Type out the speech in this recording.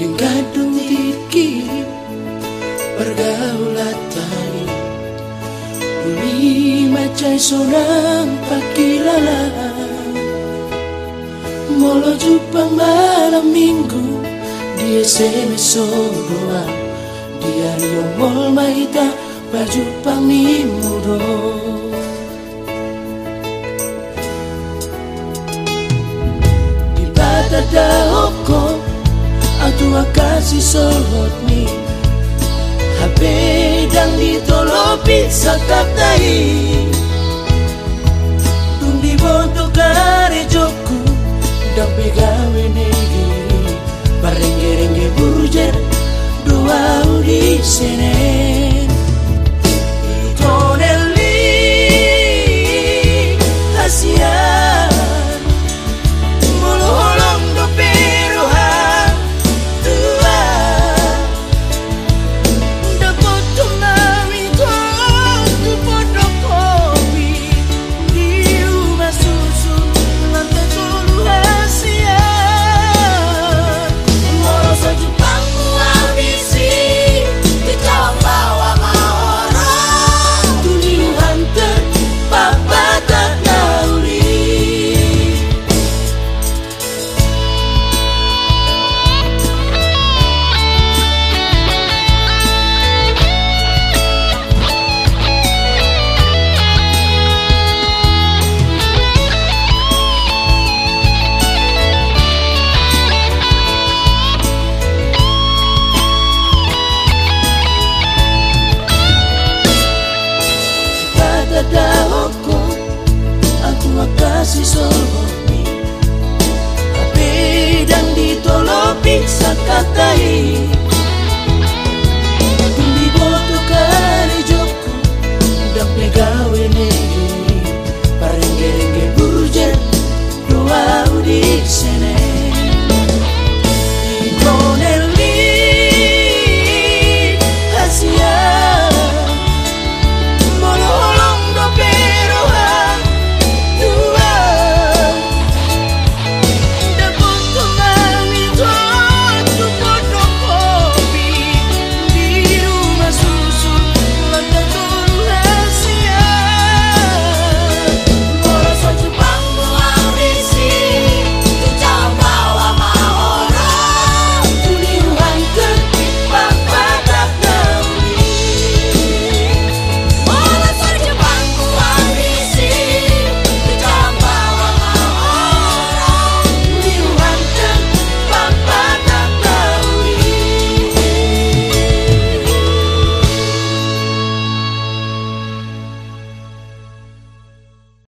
di gadung tinggi pergaulatan Uli macai sonang pakilala Molo jumpa malam minggu Di SMS doa. Di Ario Mall Mahita Baju Panglimudo Atua kasih sohot ni HP dan ditolopi sakap dai Tung di boto kare joku Dan pegawe negeri Barengge-rengge burjer Doa di sini kasih solopi. Ape dan ditolopi sakatai